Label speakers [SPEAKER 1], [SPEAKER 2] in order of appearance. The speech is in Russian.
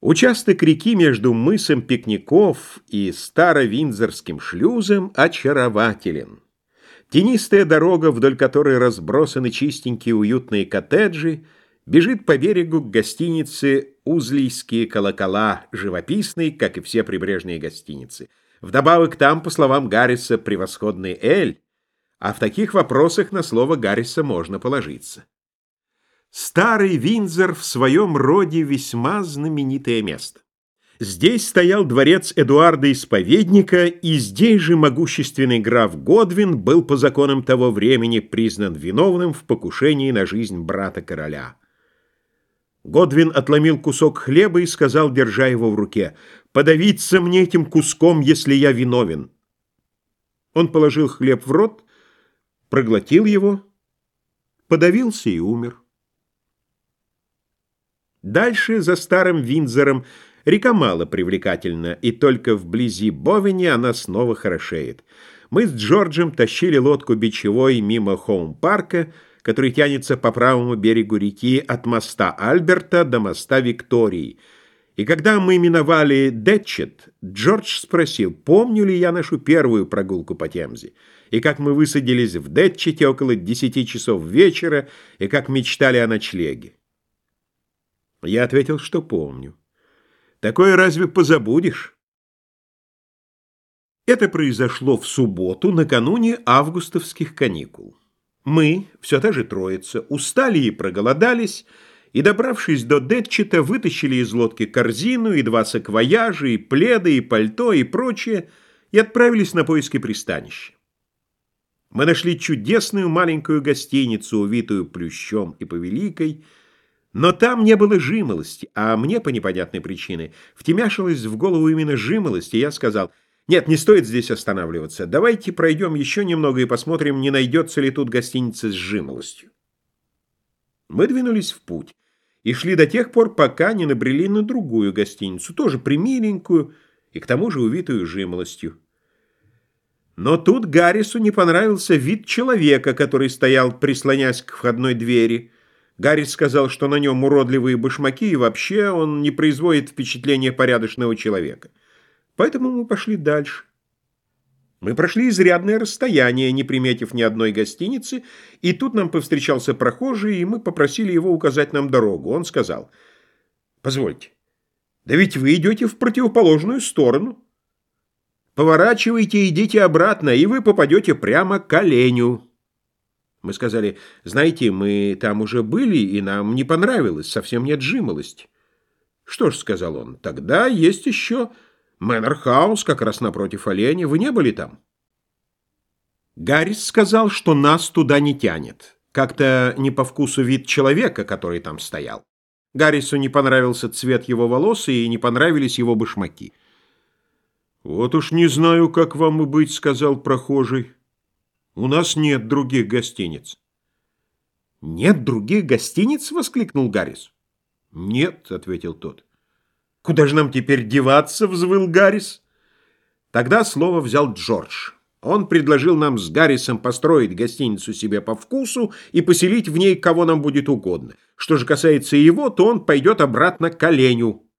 [SPEAKER 1] Участок реки между мысом Пикников и Старо-Виндзорским шлюзом очарователен. Тенистая дорога, вдоль которой разбросаны чистенькие уютные коттеджи, бежит по берегу к гостинице «Узлийские колокола», живописной, как и все прибрежные гостиницы. Вдобавок там, по словам Гарриса, превосходный Эль, а в таких вопросах на слово Гарриса можно положиться. Старый Винзор в своем роде весьма знаменитое место. Здесь стоял дворец Эдуарда Исповедника, и здесь же могущественный граф Годвин был по законам того времени признан виновным в покушении на жизнь брата короля. Годвин отломил кусок хлеба и сказал, держа его в руке, «Подавиться мне этим куском, если я виновен». Он положил хлеб в рот, проглотил его, подавился и умер. Дальше, за старым Винзором, река мало привлекательна, и только вблизи Бовени она снова хорошеет. Мы с Джорджем тащили лодку бичевой мимо Хоум-парка, который тянется по правому берегу реки от моста Альберта до моста Виктории. И когда мы миновали Детчет, Джордж спросил, помню ли я нашу первую прогулку по Темзе, и как мы высадились в Детчете около десяти часов вечера, и как мечтали о ночлеге. Я ответил, что помню. Такое разве позабудешь? Это произошло в субботу, накануне августовских каникул. Мы, все та же троица, устали и проголодались, и, добравшись до Детчета, вытащили из лодки корзину и два саквояжа, и пледы, и пальто, и прочее, и отправились на поиски пристанища. Мы нашли чудесную маленькую гостиницу, увитую плющом и повеликой, но там не было жимолости, а мне, по непонятной причине, втемяшилась в голову именно жимолость, и я сказал, «Нет, не стоит здесь останавливаться. Давайте пройдем еще немного и посмотрим, не найдется ли тут гостиница с жимолостью». Мы двинулись в путь и шли до тех пор, пока не набрели на другую гостиницу, тоже примиленькую и к тому же увитую жимолостью. Но тут Гаррису не понравился вид человека, который стоял, прислонясь к входной двери, Гарри сказал, что на нем уродливые башмаки, и вообще он не производит впечатления порядочного человека. Поэтому мы пошли дальше. Мы прошли изрядное расстояние, не приметив ни одной гостиницы, и тут нам повстречался прохожий, и мы попросили его указать нам дорогу. Он сказал, «Позвольте, да ведь вы идете в противоположную сторону. Поворачивайте идите обратно, и вы попадете прямо к оленю». Мы сказали, знаете, мы там уже были, и нам не понравилось, совсем нет жимолости. Что ж, сказал он, тогда есть еще Мэннер-хаус, как раз напротив оленя. Вы не были там? Гаррис сказал, что нас туда не тянет. Как-то не по вкусу вид человека, который там стоял. Гаррису не понравился цвет его волос и не понравились его башмаки. «Вот уж не знаю, как вам и быть», — сказал прохожий. У нас нет других гостиниц. Нет других гостиниц? воскликнул Гаррис. Нет, ответил тот. Куда же нам теперь деваться? взвыл Гаррис. Тогда слово взял Джордж. Он предложил нам с Гаррисом построить гостиницу себе по вкусу и поселить в ней кого нам будет угодно. Что же касается его, то он пойдет обратно к оленю.